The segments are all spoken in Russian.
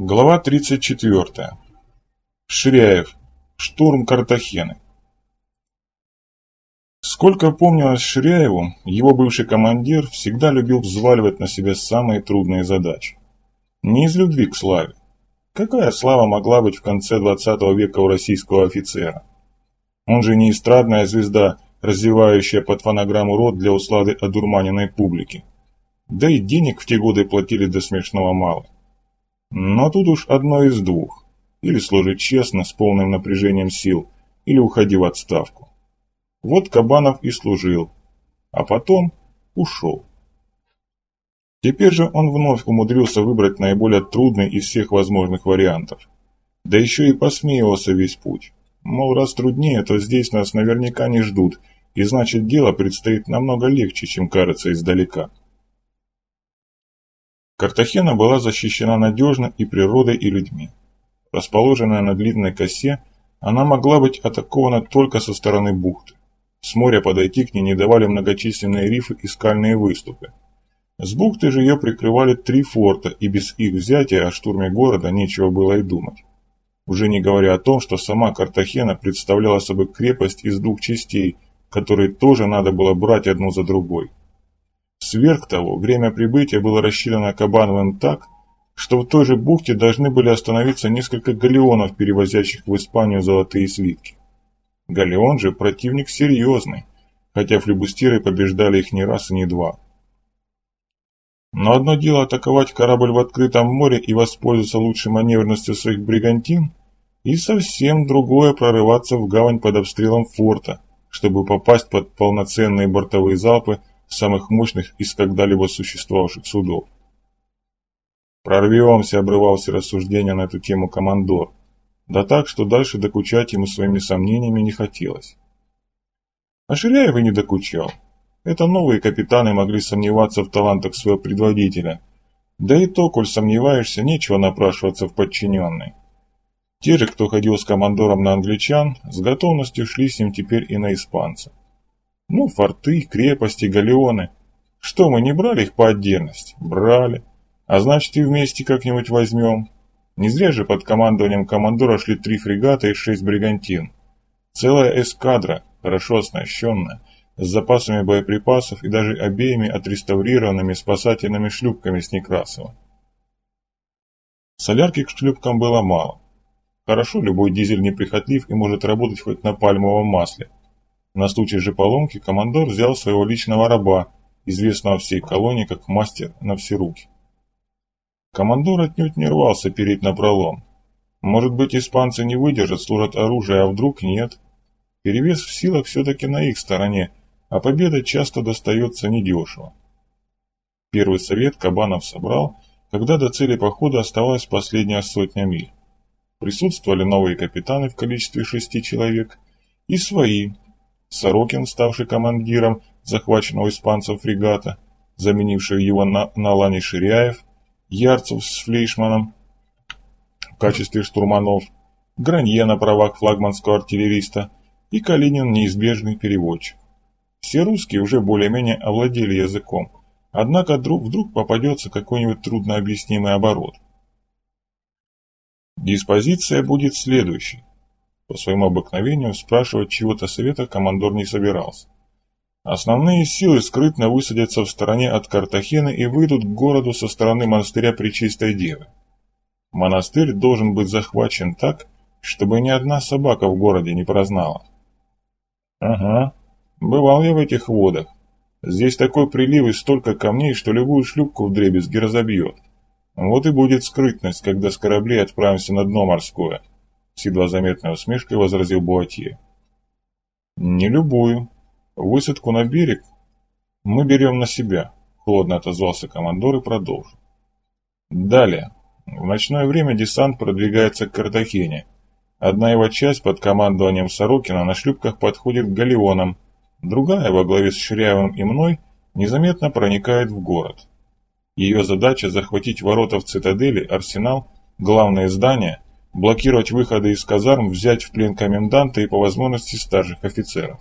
Глава 34. Ширяев. Штурм Картахены. Сколько помнилось Ширяеву, его бывший командир всегда любил взваливать на себя самые трудные задачи. Не из любви к славе. Какая слава могла быть в конце 20 века у российского офицера? Он же не эстрадная звезда, развивающая под фонограмму рот для услады одурманенной публики. Да и денег в те годы платили до смешного мало. Но тут уж одно из двух. Или служить честно, с полным напряжением сил, или уходи в отставку. Вот Кабанов и служил, а потом ушел. Теперь же он вновь умудрился выбрать наиболее трудный из всех возможных вариантов. Да еще и посмеивался весь путь. Мол, раз труднее, то здесь нас наверняка не ждут, и значит дело предстоит намного легче, чем кажется издалека. Картахена была защищена надежно и природой, и людьми. Расположенная на длинной косе, она могла быть атакована только со стороны бухты. С моря подойти к ней не давали многочисленные рифы и скальные выступы. С бухты же ее прикрывали три форта, и без их взятия о штурме города нечего было и думать. Уже не говоря о том, что сама Картахена представляла собой крепость из двух частей, которые тоже надо было брать одну за другой. Сверх того, время прибытия было рассчитано Кабановым так, что в той же бухте должны были остановиться несколько галеонов, перевозящих в Испанию золотые слитки. Галеон же противник серьезный, хотя флебустиры побеждали их не раз и не два. Но одно дело атаковать корабль в открытом море и воспользоваться лучшей маневренностью своих бригантин, и совсем другое прорываться в гавань под обстрелом форта, чтобы попасть под полноценные бортовые залпы самых мощных из когда-либо существовавших судов. «Прорвемся», — обрывался рассуждения на эту тему командор, да так, что дальше докучать ему своими сомнениями не хотелось. А Ширяев и не докучал. Это новые капитаны могли сомневаться в талантах своего предводителя. Да и то, коль сомневаешься, нечего напрашиваться в подчиненные. Те же, кто ходил с командором на англичан, с готовностью шли с ним теперь и на испанцев. Ну, форты, крепости, галеоны. Что, мы не брали их по отдельности? Брали. А значит, и вместе как-нибудь возьмем. Не зря же под командованием командора шли три фрегата и шесть бригантин. Целая эскадра, хорошо оснащенная, с запасами боеприпасов и даже обеими отреставрированными спасательными шлюпками с Некрасова. Солярки к шлюпкам было мало. Хорошо, любой дизель неприхотлив и может работать хоть на пальмовом масле. На случай же поломки командор взял своего личного раба, известного всей колонии как мастер на все руки. Командор отнюдь не рвался переть на пролом. Может быть, испанцы не выдержат, служат оружие, а вдруг нет. Перевес в силах все-таки на их стороне, а победа часто достается недешево. Первый совет Кабанов собрал, когда до цели похода оставалась последняя сотня миль. Присутствовали новые капитаны в количестве шести человек и свои, Сорокин, ставший командиром захваченного испанцев фрегата, заменивший его на, на Лане Ширяев, Ярцев с Флейшманом в качестве штурманов, Гранье на правах флагманского артиллериста и Калинин неизбежный переводчик. Все русские уже более-менее овладели языком, однако вдруг, вдруг попадется какой-нибудь труднообъяснимый оборот. Диспозиция будет следующей. По своему обыкновению спрашивать чего-то совета командор не собирался. Основные силы скрытно высадятся в стороне от Картахены и выйдут к городу со стороны монастыря Пречистой Девы. Монастырь должен быть захвачен так, чтобы ни одна собака в городе не прознала. Ага, бывал я в этих водах. Здесь такой прилив и столько камней, что любую шлюпку в дребезги разобьет. Вот и будет скрытность, когда с кораблей отправимся на дно морское с едва заметной усмешкой возразил Буатье. «Не любую. Высадку на берег мы берем на себя», — холодно отозвался командор и продолжил. «Далее. В ночное время десант продвигается к Картахене. Одна его часть под командованием Сорокина на шлюпках подходит к галеонам, другая во главе с Ширяевым и мной незаметно проникает в город. Ее задача захватить ворота в цитадели, арсенал, главные здания — блокировать выходы из казарм, взять в плен коменданта и по возможности старших офицеров.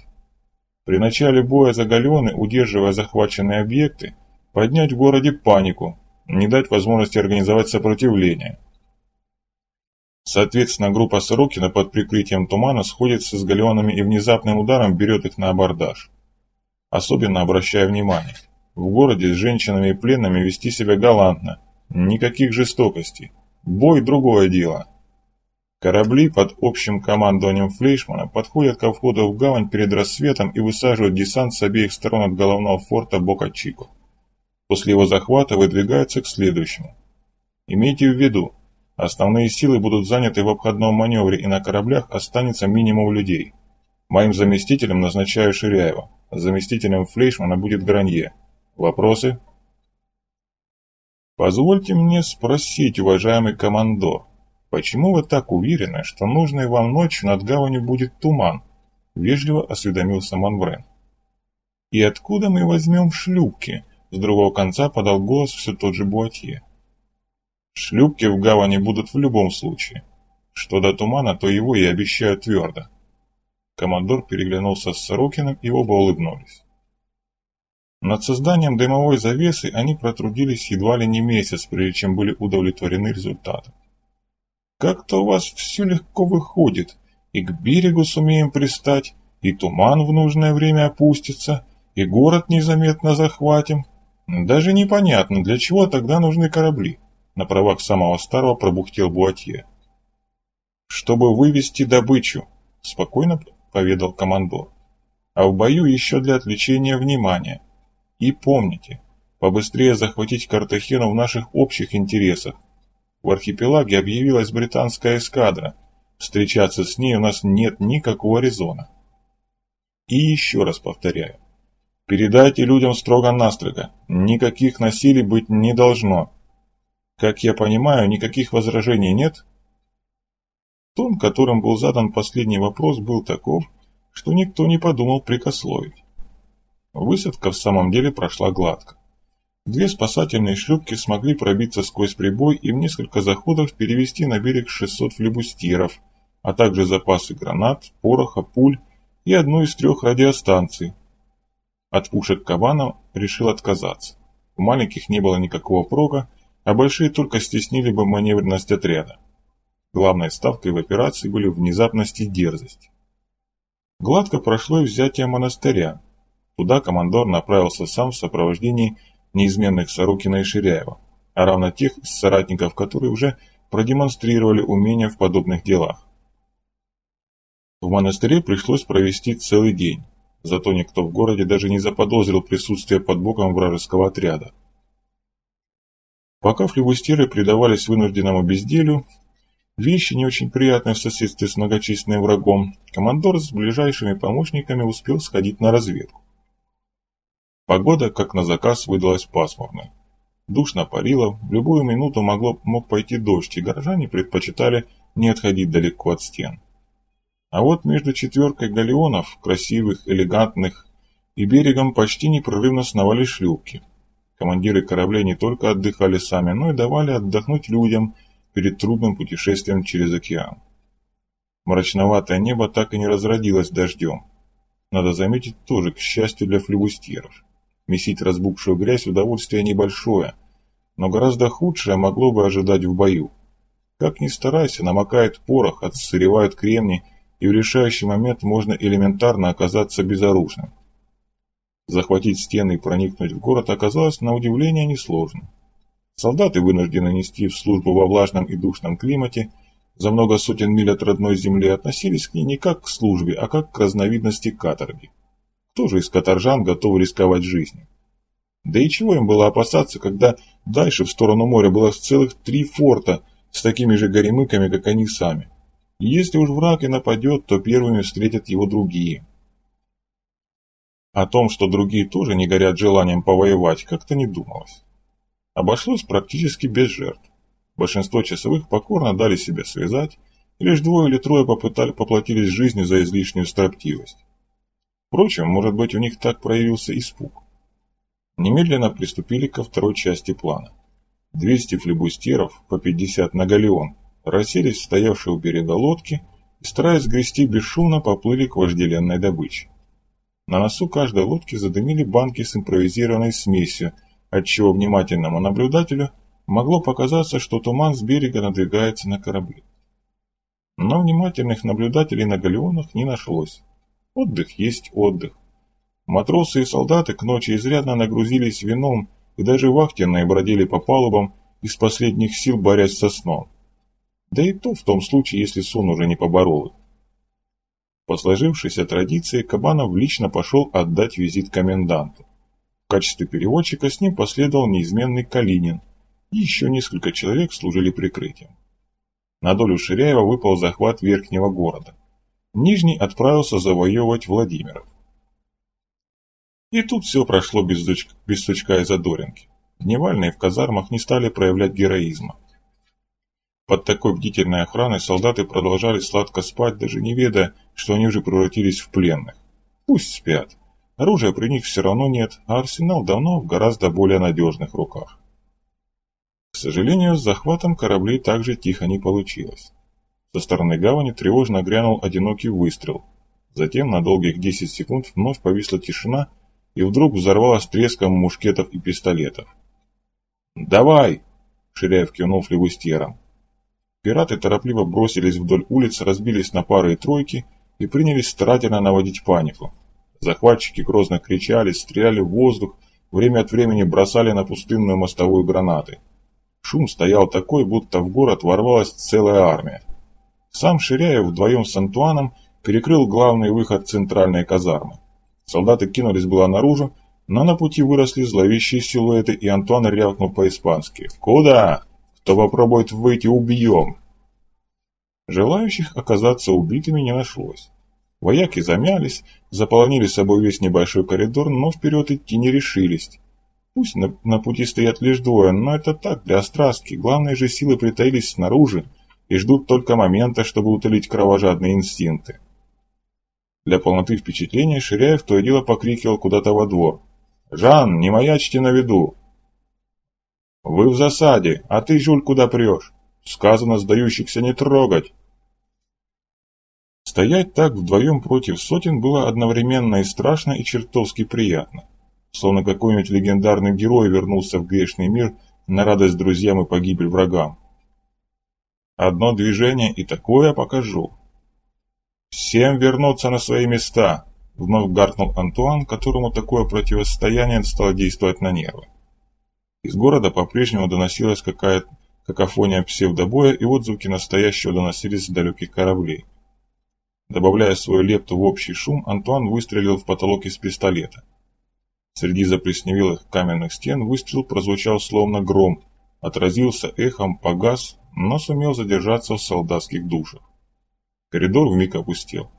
При начале боя за галеоны, удерживая захваченные объекты, поднять в городе панику, не дать возможности организовать сопротивление. Соответственно, группа Сорокина под прикрытием тумана сходится с галеонами и внезапным ударом берет их на абордаж. Особенно обращая внимание, в городе с женщинами и пленными вести себя галантно, никаких жестокостей, бой – другое дело. Корабли под общим командованием Флейшмана подходят ко входу в гавань перед рассветом и высаживают десант с обеих сторон от головного форта Бока-Чико. После его захвата выдвигаются к следующему. Имейте в виду, Основные силы будут заняты в обходном маневре, и на кораблях останется минимум людей. Моим заместителем назначаю Ширяева. Заместителем Флейшмана будет Гранье. Вопросы? Позвольте мне спросить, уважаемый командор, почему вы так уверены, что нужной вам ночью над гаванью будет туман? Вежливо осведомился Манврен. И откуда мы возьмем шлюпки? С другого конца подал голос все тот же Буатье. Шлюпки в гавани будут в любом случае. Что до тумана, то его и обещают твердо. Командор переглянулся с Сорокиным и оба улыбнулись. Над созданием дымовой завесы они протрудились едва ли не месяц, прежде чем были удовлетворены результатом. «Как-то у вас все легко выходит, и к берегу сумеем пристать, и туман в нужное время опустится, и город незаметно захватим. Даже непонятно, для чего тогда нужны корабли на правах самого старого пробухтел Буатье. «Чтобы вывести добычу», – спокойно поведал командор. «А в бою еще для отвлечения внимания. И помните, побыстрее захватить Картахену в наших общих интересах. В архипелаге объявилась британская эскадра. Встречаться с ней у нас нет никакого резона. И еще раз повторяю. Передайте людям строго-настрого. Никаких насилий быть не должно. Как я понимаю, никаких возражений нет? Тон, которым был задан последний вопрос, был таков, что никто не подумал прикословить. Высадка в самом деле прошла гладко. Две спасательные шлюпки смогли пробиться сквозь прибой и в несколько заходов перевести на берег 600 флебустьеров, а также запасы гранат, пороха, пуль и одну из трех радиостанций. От пушек Кабана решил отказаться. У маленьких не было никакого прока, а большие только стеснили бы маневренность отряда. Главной ставкой в операции были внезапность и дерзость. Гладко прошло и взятие монастыря. Туда командор направился сам в сопровождении неизменных Сорокина и Ширяева, а равно тех соратников, которые уже продемонстрировали умения в подобных делах. В монастыре пришлось провести целый день, зато никто в городе даже не заподозрил присутствие под боком вражеского отряда. Пока флебустеры предавались вынужденному безделью, вещи не очень приятные в соседстве с многочисленным врагом, командор с ближайшими помощниками успел сходить на разведку. Погода, как на заказ, выдалась пасмурной. Душно парило, в любую минуту могло, мог пойти дождь, и горожане предпочитали не отходить далеко от стен. А вот между четверкой галеонов, красивых, элегантных, и берегом почти непрерывно сновали шлюпки – Командиры кораблей не только отдыхали сами, но и давали отдохнуть людям перед трудным путешествием через океан. Мрачноватое небо так и не разродилось дождем. Надо заметить тоже, к счастью для флебустьеров. Месить разбухшую грязь удовольствие небольшое, но гораздо худшее могло бы ожидать в бою. Как ни старайся, намокает порох, отсыревают кремни, и в решающий момент можно элементарно оказаться безоружным. Захватить стены и проникнуть в город оказалось на удивление несложно. Солдаты вынуждены нести в службу во влажном и душном климате, за много сотен миль от родной земли относились к ней не как к службе, а как к разновидности каторги. Кто же из каторжан готов рисковать жизнью? Да и чего им было опасаться, когда дальше в сторону моря было целых три форта с такими же горемыками, как они сами. Если уж враг и нападет, то первыми встретят его другие – о том, что другие тоже не горят желанием повоевать, как-то не думалось. Обошлось практически без жертв. Большинство часовых покорно дали себя связать, лишь двое или трое попытали, поплатились жизнью за излишнюю строптивость. Впрочем, может быть, у них так проявился испуг. Немедленно приступили ко второй части плана. 200 флебустеров, по 50 на галеон, расселись в стоявшие у берега лодки и, стараясь грести бесшумно, поплыли к вожделенной добыче. На носу каждой лодки задымили банки с импровизированной смесью, отчего внимательному наблюдателю могло показаться, что туман с берега надвигается на корабли. Но внимательных наблюдателей на галеонах не нашлось. Отдых есть отдых. Матросы и солдаты к ночи изрядно нагрузились вином и даже вахтенные бродили по палубам, из последних сил борясь со сном. Да и то в том случае, если сон уже не поборол их. По сложившейся традиции Кабанов лично пошел отдать визит коменданту. В качестве переводчика с ним последовал неизменный Калинин, и еще несколько человек служили прикрытием. На долю Ширяева выпал захват верхнего города. Нижний отправился завоевывать Владимиров. И тут все прошло без, дочка, без сучка и задоринки. Дневальные в казармах не стали проявлять героизма. Под такой бдительной охраной солдаты продолжали сладко спать, даже не ведая, что они уже превратились в пленных. Пусть спят. Оружия при них все равно нет, а арсенал давно в гораздо более надежных руках. К сожалению, с захватом кораблей также тихо не получилось. Со стороны гавани тревожно грянул одинокий выстрел. Затем на долгих 10 секунд вновь повисла тишина, и вдруг взорвалась треском мушкетов и пистолетов. «Давай!» – Ширяев кивнул флевустьером. Пираты торопливо бросились вдоль улиц, разбились на пары и тройки и принялись старательно наводить панику. Захватчики грозно кричали, стреляли в воздух, время от времени бросали на пустынную мостовую гранаты. Шум стоял такой, будто в город ворвалась целая армия. Сам Ширяев вдвоем с Антуаном перекрыл главный выход центральной казармы. Солдаты кинулись было наружу, но на пути выросли зловещие силуэты, и Антуан рявкнул по-испански. «Куда? Кто попробует выйти, убьем!» Желающих оказаться убитыми не нашлось. Вояки замялись, заполонили собой весь небольшой коридор, но вперед идти не решились. Пусть на, на пути стоят лишь двое, но это так, для острастки. Главные же силы притаились снаружи и ждут только момента, чтобы утолить кровожадные инстинкты. Для полноты впечатления Ширяев то и дело покрикивал куда-то во двор. «Жан, не маячьте на виду!» «Вы в засаде, а ты, Жуль, куда прешь? Сказано сдающихся не трогать!» Стоять так вдвоем против сотен было одновременно и страшно, и чертовски приятно. Словно какой-нибудь легендарный герой вернулся в грешный мир на радость друзьям и погибель врагам. Одно движение и такое покажу. Всем вернуться на свои места, вновь гаркнул Антуан, которому такое противостояние стало действовать на нервы. Из города по-прежнему доносилась какая-то какофония псевдобоя, и отзвуки настоящего доносились с далеких кораблей. Добавляя свою лепту в общий шум, Антуан выстрелил в потолок из пистолета. Среди заплесневелых каменных стен выстрел прозвучал словно гром, отразился эхом, погас, но сумел задержаться в солдатских душах. Коридор вмиг опустел.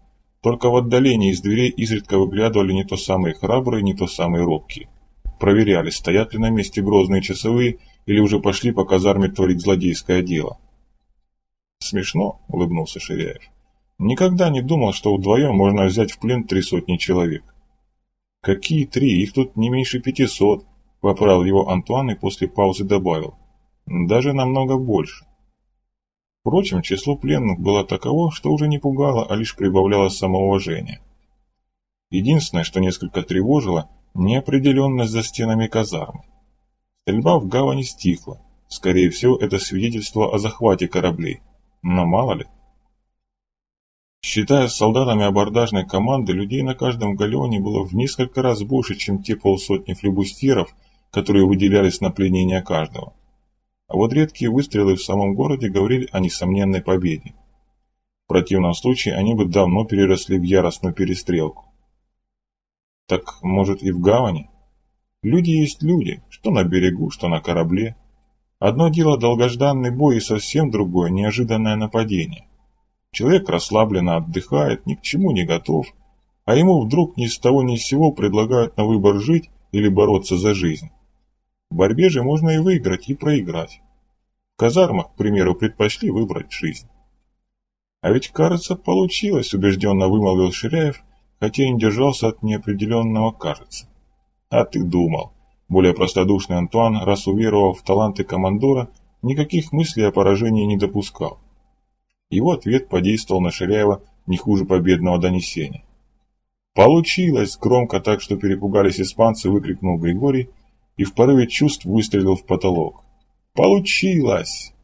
Только в отдалении из дверей изредка выглядывали не то самые храбрые, не то самые робкие. Проверяли, стоят ли на месте грозные часовые или уже пошли по казарме творить злодейское дело. «Смешно», — улыбнулся Ширяев. Никогда не думал, что вдвоем можно взять в плен три сотни человек. Какие три? Их тут не меньше пятисот, поправил его Антуан и после паузы добавил. Даже намного больше. Впрочем, число пленных было таково, что уже не пугало, а лишь прибавляло самоуважение. Единственное, что несколько тревожило, неопределенность за стенами казармы. Стрельба в гавани стихла. Скорее всего, это свидетельство о захвате кораблей. Но мало ли. Считая солдатами абордажной команды, людей на каждом галеоне было в несколько раз больше, чем те полсотни флебустьеров, которые выделялись на пленение каждого. А вот редкие выстрелы в самом городе говорили о несомненной победе. В противном случае они бы давно переросли в яростную перестрелку. Так, может, и в гавани? Люди есть люди, что на берегу, что на корабле. Одно дело долгожданный бой и совсем другое неожиданное нападение. Человек расслабленно отдыхает, ни к чему не готов, а ему вдруг ни с того ни с сего предлагают на выбор жить или бороться за жизнь. В борьбе же можно и выиграть, и проиграть. В казармах, к примеру, предпочли выбрать жизнь. А ведь, кажется, получилось, убежденно вымолвил Ширяев, хотя и не держался от неопределенного «кажется». А ты думал. Более простодушный Антуан, раз уверовал в таланты командора, никаких мыслей о поражении не допускал. Его ответ подействовал на Ширяева не хуже победного донесения. «Получилось!» – громко так, что перепугались испанцы, выкрикнул Григорий и в порыве чувств выстрелил в потолок. «Получилось!»